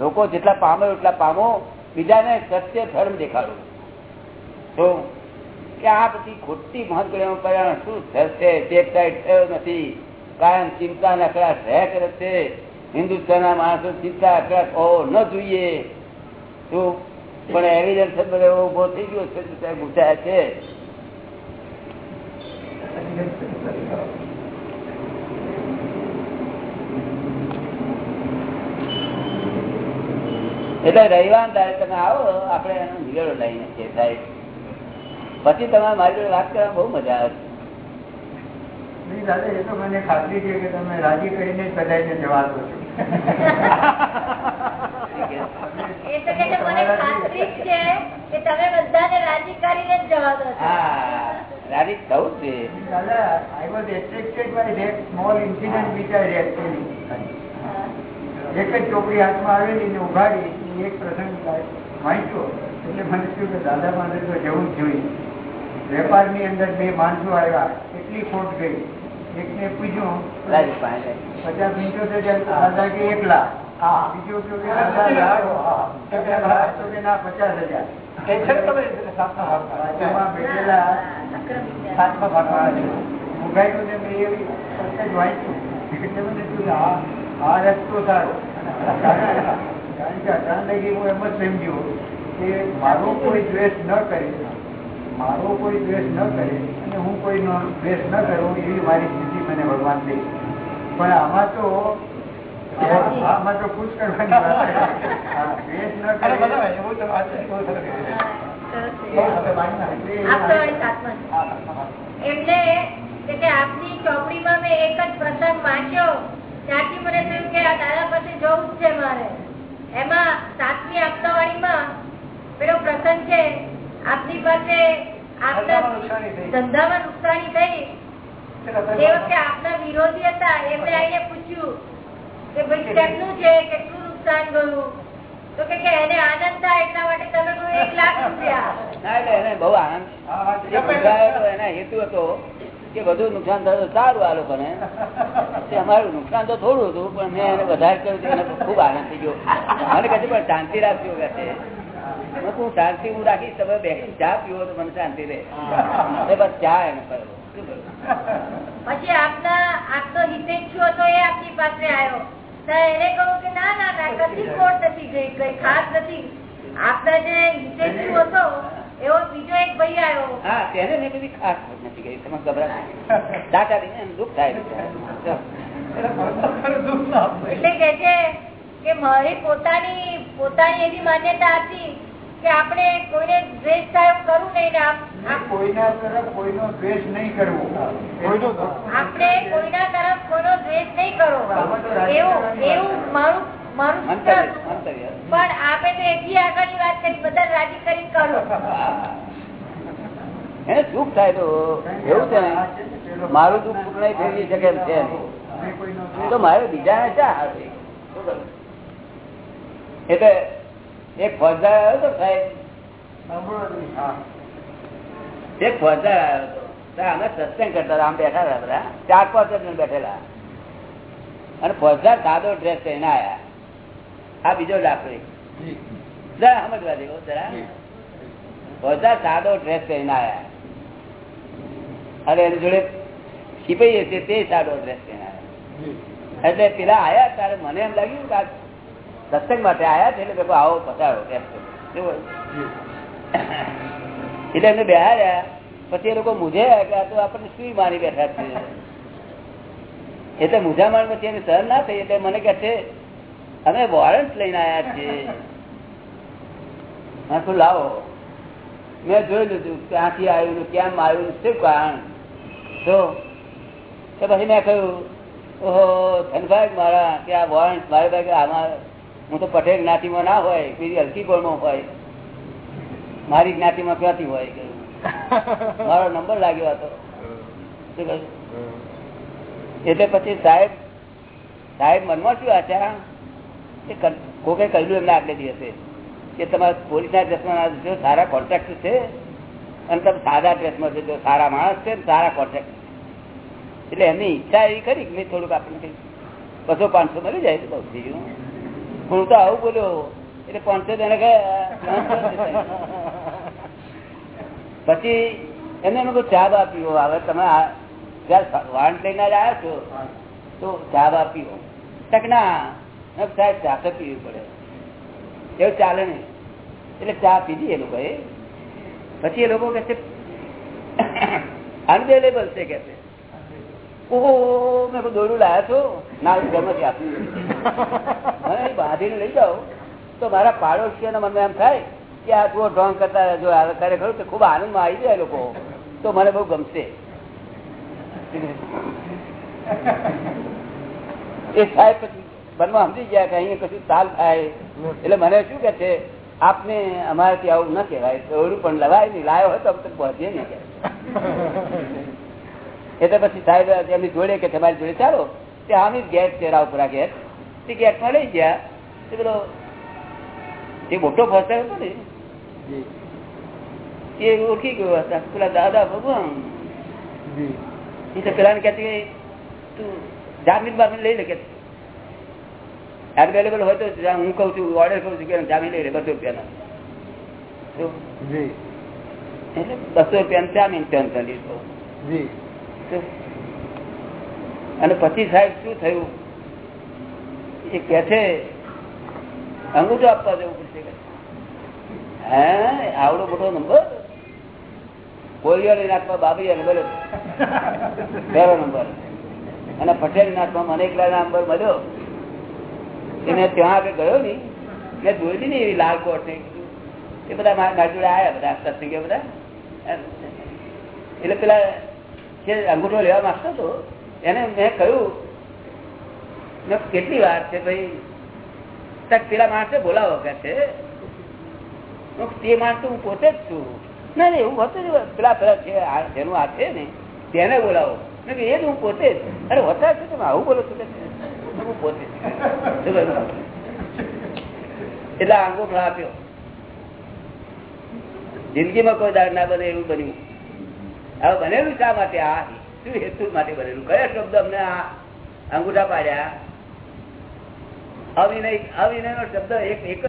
લોકો જેટલા પામે એટલા પામો બીજાને સત્ય ધર્મ દેખાડો. તો કે આ બધી ખોટી મહત્વ પરિણામ શું થશે? સાઈડ થયો નથી. કાયમ ચિંતા નકરાશ રહ્યા કરે છે હિન્દુસ્તાનના માણસો ચિંતા અકળાશ હોવો ન જોઈએ. શું? પણ એવિડન્સ બધો ઊભો થઈ ગયો છે ગુસાયા છે. એટલે રવિવાર તારે તમે આવો, આપણે એનો નિવેડો લઈને છે સાહેબ. પછી તમે મારી જોડે વાત કરવા બહુ મજા આવે નહીં એ તો મને ખાતરી છે કે તમે રાજી કરીને બધાને જવા દો. એક જ ચોપડી હાથમાં આવેલી ને ઉભાડી એક પ્રસંગ વાંચ્યો. એટલે મને થયું કે દાદા માટે તો જવું જ જોઈએ. વેપારની અંદર બે માણસો આવ્યા એટલી ખોટ ગઈ. એકને પૂછ્યું પચાસ પંચોતેર હજાર કે એક લાખ. બીજો કે ના પચાસ હજાર. આ રસ્તો સારો. કારણ કે અચાનક હું એમ જ સમજ્યો કે મારો કોઈ દ્વેષ ન કરે મારો કોઈ દ્વેષ ન કરે અને હું કોઈ દ્વેષ ન કરું એવી મારી સ્થિતિ મને ભગવાન દે પણ આમાં તો આમાં તો ખુશ કરવાની વાત દ્વેષ ન કરે. આપની ચોપડીમાં મેં એક જ પ્રસંગ વાંચ્યો. ત્યાંથી મને થયું કે આ દાદા પાસે જવું જ છે મારે. એમાં સાતમી આપતાવાળીમાં પેલો પ્રસંગ છે આપની પાસે ધંધામાં નુકસાની થઈ. એ વખતે આપના વિરોધી હતા એમને આવીને પૂછ્યું કે ભાઈ કેટલું છે? કેટલું નુકસાન ગયું? તો કે કે એને આનંદ થાય એટલા માટે તમે કહો એક લાખ રૂપિયા. ના એટલે એને બહુ આનંદ. હા, હા, જે પૂછાયો હતો એના હેતુ હતો કે બધું નુકસાન થયું સારું આ લોકોને. અમારું નુકસાન તો થોડું હતું પણ મેં એને વધારે કર્યું તો એને ખૂબ આનંદ થઈ ગયો. મને કહે પણ શાંતિ રાખજો કે છે શાંતિ હું રાખીશ તમે બેસી ચા પીવો તો મને શાંતિ રહે. એ બસ ચા એને પછી આપના આપનો હિતેચ્છુ હતો એ આપની પાસે આવ્યો. તો એને કહું કે ના ના ના કદી ખોટ નથી ગઈ કઈ ખાસ નથી. આપના જે હિતેચ્છુ હતો એવો બીજો એક ભાઈ આવ્યો. હા તેને મેં બધી ખાસ નથી ગઈ તમે ગભરા દાખલા દઈને દુઃખ થાય એટલે કે છે કે મારી પોતાની પોતાની એવી માન્યતા હતી કે આપણે કોઈને દ્વેષ કરવું નહીં ને આપ- આપ- કોઈના તરફ કોઈનો દ્વેષ નહીં કરવો. આપણે કોઈના તરફ કોઈનો દ્વેષ નહીં કરો. એવું એવું મારું મારું સૂત્ર મંતવ્ય હતું. મંતવ્ય પણ આપે તો એટલી આગળની વાત કરી બધા રાજી કરી કરો. એને દુઃખ થાય તો એવું છે મારું દુઃખ નહીં ફેરવી શકે એમ છે તો મારે બીજાને શા? એટલે એક ફોજદાર આવ્યો તો સાહેબ? એક ફોજદાર આવ્યો હતો અમે સત્સંગ કરતા આમ બેઠા હતા બધા. ચાર પાંચ જણ બેઠેલા. અને ફોજદાર સાદો ડ્રેસ પહેરીને આયા. આ બીજો લાકડી. જરા સમજવા દેવો જરા. ફોજદાર સાદો ડ્રેસ પહેરીને આયા. અને એની જોડે સિપાઈ હશે તે સાદો ડ્રેસ પહેરીને આયા. એટલે પેલા આયા ત્યારે મને એમ લાગ્યું કે સત્સંગ માટે આયા છે એટલે આવો. કેવું? એટલે એમને બેહાડ્યા. પછી એ લોકો મુજે તો આપણને શું મારી બેઠા છે? એટલે મૂંઝામણ પછી એને સહન ના થઈ એટલે મને કહે છે અમે વોરંટ લઈને આવ્યા છીએ. કહ્યું, લાવો. મેં જોઈ લીધું ક્યાંથી આવ્યું કેમ આવ્યું શું કારણ. તો પછી મેં કહ્યું ઓહો ધનભાઈ મારા આ વોરંટ મારી ભાઈ આમાં હું તો પટેલ જ્ઞાતિમાં ના હોય બીજી હલકી ગોળમાં હોય. મારી જ્ઞાતિમાં ક્યાંથી હોય મારો નંબર લાગ્યો હતો. એટલે પછી સાહેબ સાહેબ મનમાં શું આચા કે કોકે કહ્યું એમને આગલે દિવસે કે તમારા પોલીસના ડ્રેસમાં જો સારા કોન્ટ્રાક્ટ છે અને તમે સાદા ડ્રેસમાં જો સારા માણસ છે સારા કોન્ટ્રાક્ટ એટલે એમની ઈચ્છા એવી કે મેં થોડુંક આપણને કંઈક બસો પાંચસો મળી જાય તો બહુ થઈ ગયું. હું તો આવું બોલ્યો. એટલે તેને કહે પછી એને એમ ચા પીવો હવે તમે આ લઈને જ આવ્યા છો, તો ચા પીવો તક ના સાહેબ, ચા તો પીવી પડે. એવું ચાલે નહીં. એટલે ચા પીધી એ લોકોએ પછી એ લોકો કે છે અનબેલેબલ છે કે છે. ઓહો કહ્યું, લાયા છો. ના ઘરમાંથી આપ્યું મને બાંધીને લઈ જાઓ. તો મારા પાડોશીઓના મને એમ થાય કે આ તું ઢોંગ કરતા જો આ ખરું કે ખૂબ આનંદમાં આવી જાય લોકો. તો મને બહુ ગમશે. એ સાહેબ પછી મનમાં સમજી ગયા કે અહીંયા કશું તાલ થાય. એટલે મને શું કે છે આપને અમારાથી આવું ન કહેવાય. દોડું પણ લવાય નહીં. લાયો હોય તો તો પહોંચીએ નહીં. એટલે પછી સાહેબ એમની જોડે કે તમારી જોડે ચાલો. તે આમી ગેસ છે રાવપુરા ગેસ તે ગેટમાં લઈ ગયા. તે પેલો એ મોટો ફસાયો હતો ને? એ ઓળખી ગયો હતા. પેલા દાદા ભગવાન. એ તો પેલા કે તું જામીન બામીન લઈ લે કે. અવેલેબલ હોય તો હું કઉ છું ઓર્ડર કઉ છું કે જામીન લઈ લે બસો રૂપિયાના. એટલે બસો રૂપિયા જામીન પેન્શન લીધો તો અને પછી સાહેબ શું થયું? એ કે છે, અંગૂઠો આપવા જવું પડશે. હે? આવડો મોટો નંબર? કોલિયાની નાકમાં બાબરી નંબર પહેલો નંબર. અને પટેલ નાકમાં મને એકલા નંબર મળ્યો. એને ત્યાં આગળ ગયો ની મેં જોઈ ને એવી લાલ કોટ એ બધા મારા જોડે આવ્યા બધા ગયા બધા. એટલે પેલા જે અંગૂઠો લેવા માંગતો હતો, એને મેં કહ્યું કેટલી વાર છે ભાઈ? પેલા માણસે બોલાવો કે તે માણસ હું પોતે જ છું. ના ના, એવું હતું પેલા પેલા છે જેનું આ છે ને, તેને બોલાવો. એ જ હું પોતે જ. અરે, હોતા છે તમે. આવું બોલો છો કે હું પોતે? એટલે આંગો આપ્યો. જિંદગીમાં કોઈ દાડ ના બને એવું બન્યું. હવે બનેલું શા માટે આ? શું હેતુ માટે બનેલું. કયા શબ્દ અમને આ અંગૂઠા પાડ્યા? અવિનય અવિનય નો શબ્દ એક એક જ